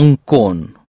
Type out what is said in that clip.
Ангкон